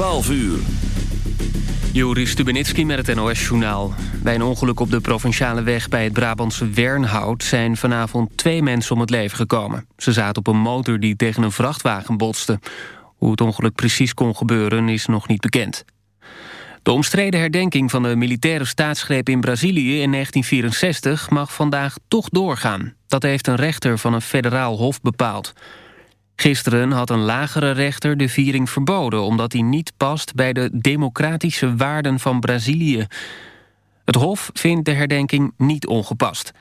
12 uur. Joris Stubenitski met het NOS-journaal. Bij een ongeluk op de provinciale weg bij het Brabantse Wernhout... zijn vanavond twee mensen om het leven gekomen. Ze zaten op een motor die tegen een vrachtwagen botste. Hoe het ongeluk precies kon gebeuren is nog niet bekend. De omstreden herdenking van de militaire staatsgreep in Brazilië in 1964... mag vandaag toch doorgaan. Dat heeft een rechter van een federaal hof bepaald... Gisteren had een lagere rechter de viering verboden... omdat die niet past bij de democratische waarden van Brazilië. Het Hof vindt de herdenking niet ongepast.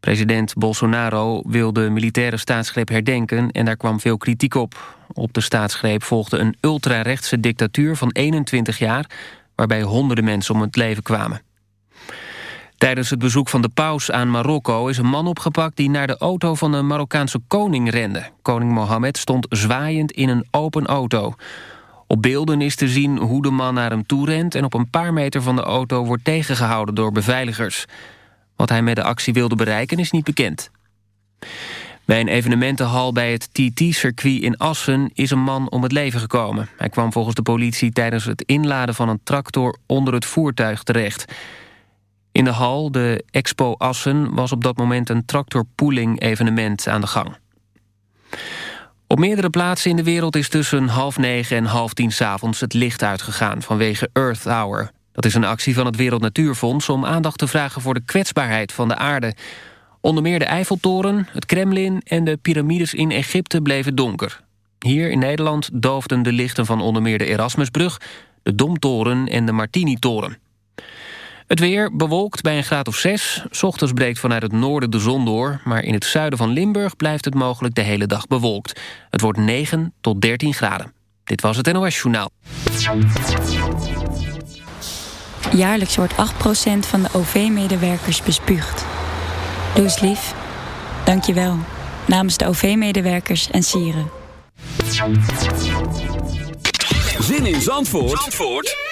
President Bolsonaro wil de militaire staatsgreep herdenken... en daar kwam veel kritiek op. Op de staatsgreep volgde een ultrarechtse dictatuur van 21 jaar... waarbij honderden mensen om het leven kwamen. Tijdens het bezoek van de paus aan Marokko is een man opgepakt... die naar de auto van de Marokkaanse koning rende. Koning Mohammed stond zwaaiend in een open auto. Op beelden is te zien hoe de man naar hem toe rent... en op een paar meter van de auto wordt tegengehouden door beveiligers. Wat hij met de actie wilde bereiken is niet bekend. Bij een evenementenhal bij het TT-circuit in Assen is een man om het leven gekomen. Hij kwam volgens de politie tijdens het inladen van een tractor onder het voertuig terecht... In de hal, de Expo Assen, was op dat moment een tractorpooling-evenement aan de gang. Op meerdere plaatsen in de wereld is tussen half negen en half tien s'avonds het licht uitgegaan vanwege Earth Hour. Dat is een actie van het Wereld Natuurfonds om aandacht te vragen voor de kwetsbaarheid van de aarde. Onder meer de Eiffeltoren, het Kremlin en de piramides in Egypte bleven donker. Hier in Nederland doofden de lichten van onder meer de Erasmusbrug, de Domtoren en de Martini-toren. Het weer bewolkt bij een graad of 6. Ochtends breekt vanuit het noorden de zon door... maar in het zuiden van Limburg blijft het mogelijk de hele dag bewolkt. Het wordt 9 tot 13 graden. Dit was het NOS Journaal. Jaarlijks wordt 8% van de OV-medewerkers bespuugd. Doe eens lief. Dank je wel. Namens de OV-medewerkers en sieren. Zin in Zandvoort? Zandvoort?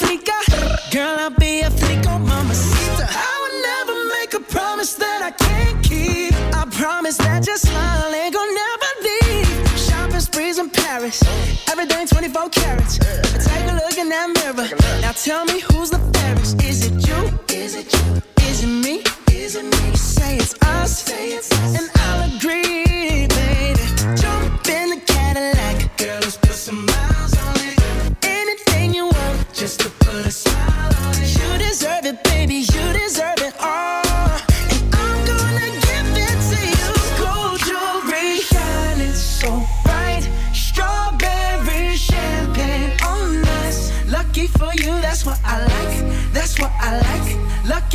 freaka. Girl, I'll be a freako, mamacita. I would never make a promise that I can't keep. I promise that your smile ain't gonna never leave. Shopping sprees in Paris, everything 24 carats. Take a look in that mirror. Now tell me who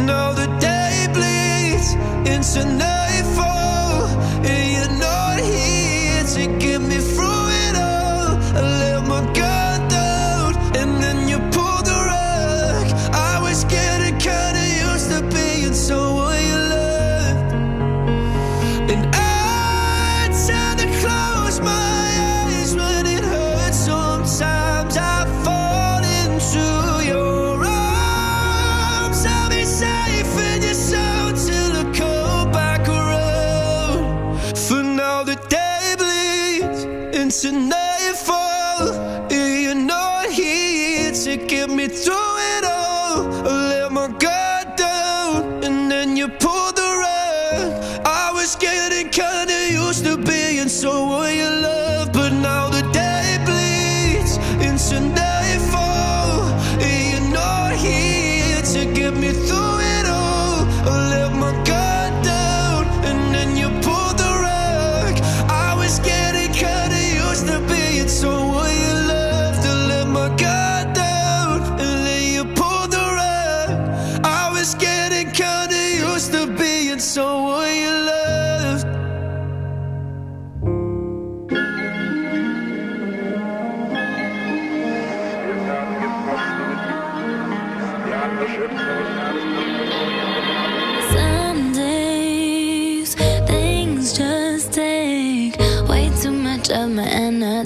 know the day bleeds into night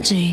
至于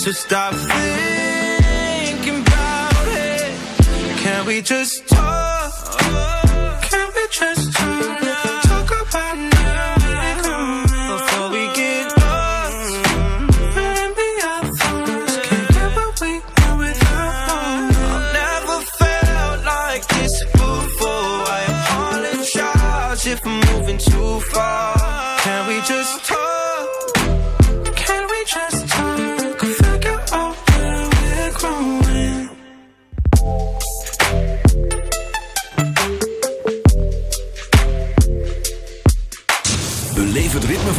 So stop thinking about it. Can we just talk? Can we just talk? Talk about now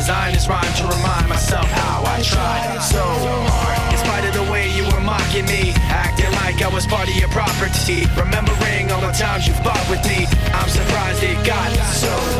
designed this rhyme to remind myself how I tried so hard. In spite of the way you were mocking me, acting like I was part of your property. Remembering all the times you fought with me, I'm surprised it got so.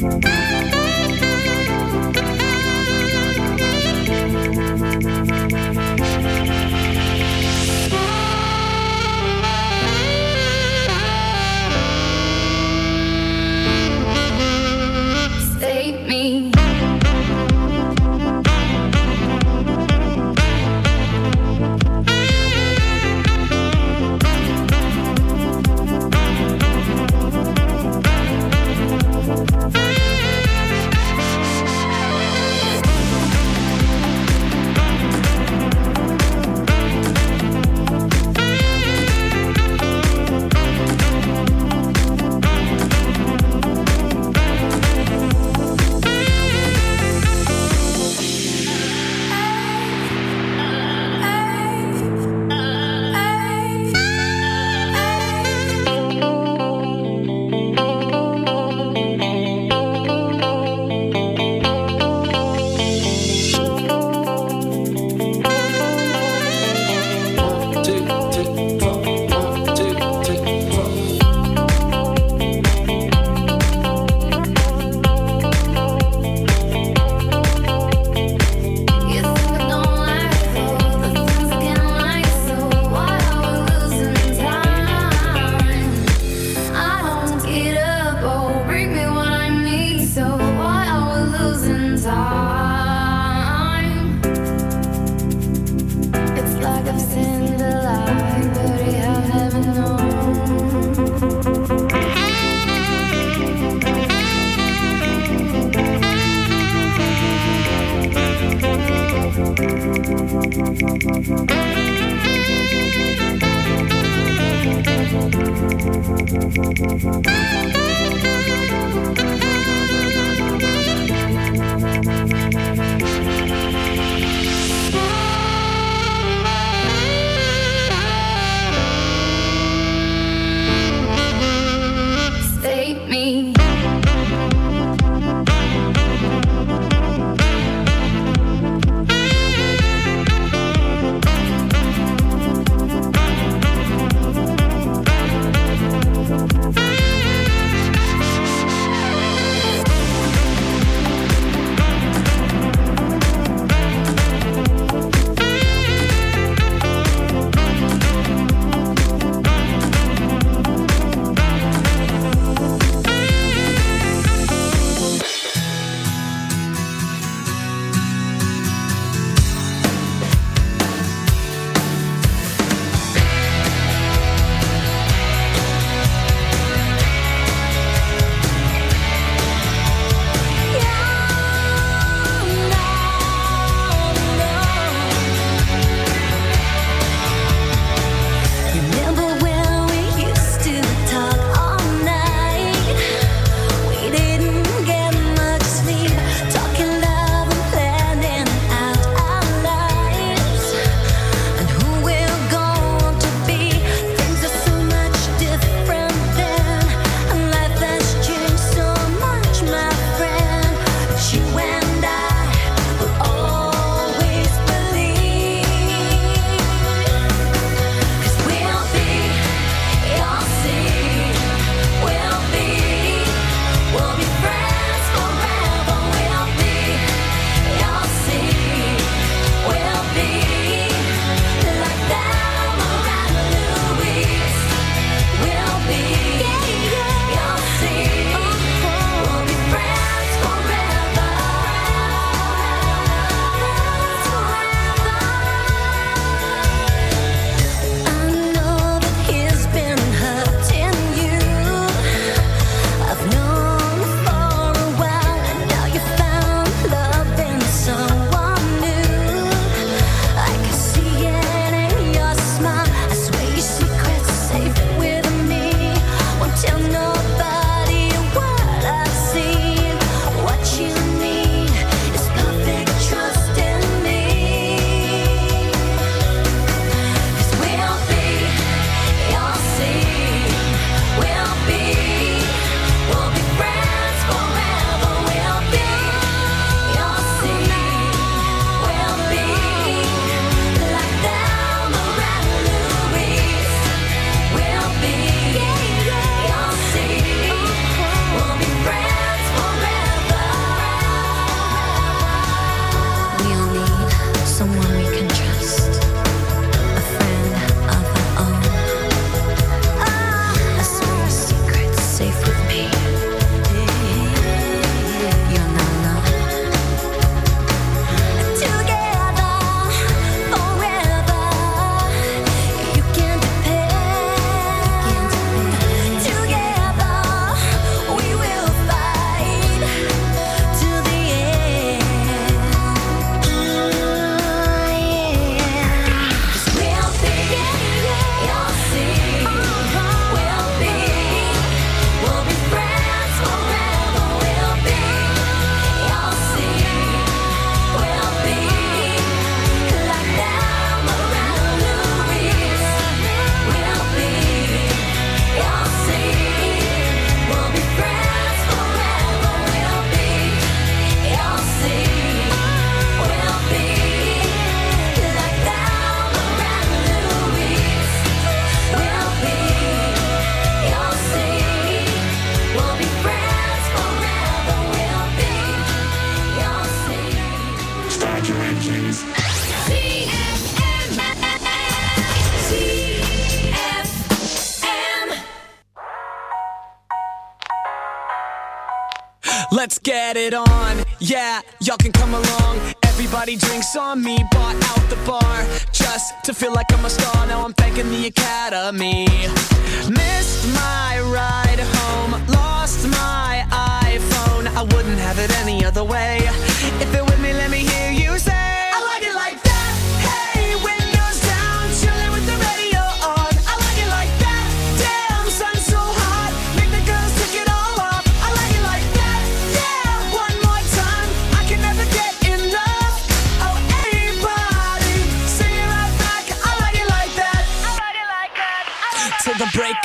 save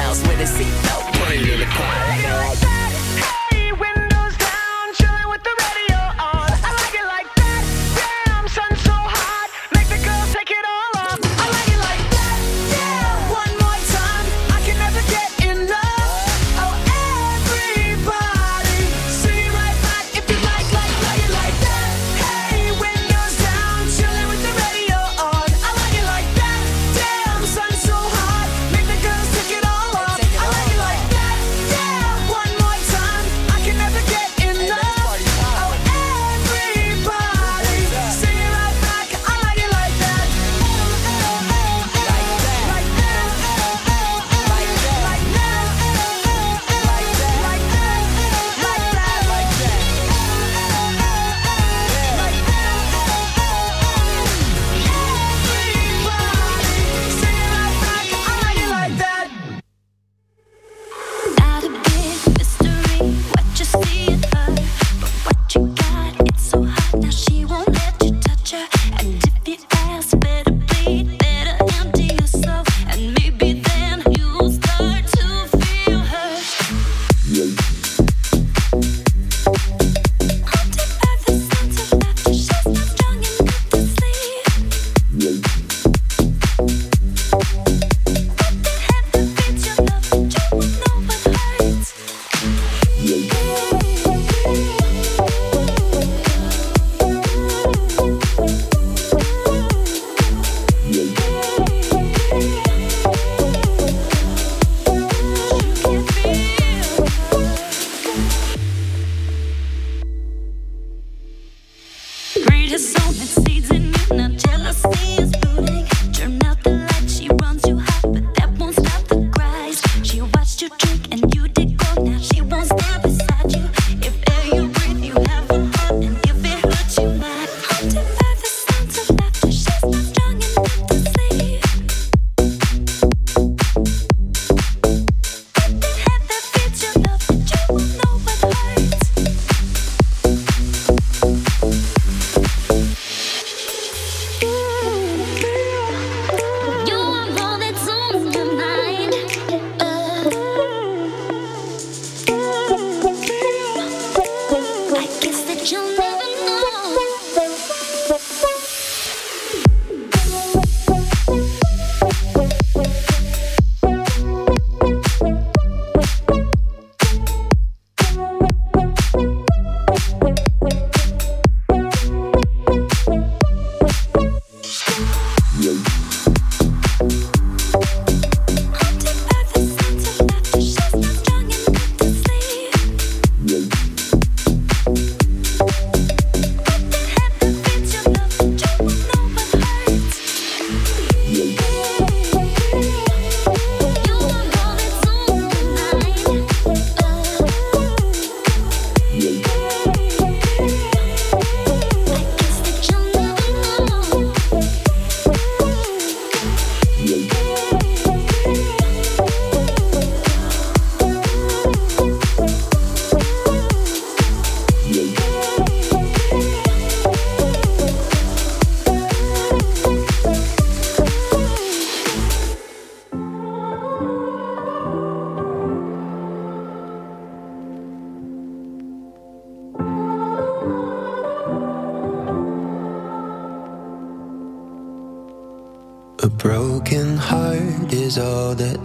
mouse with a seatbelt. Put it in the corner.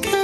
Please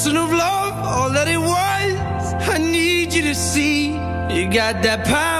lesson of love, all that it was, I need you to see. You got that power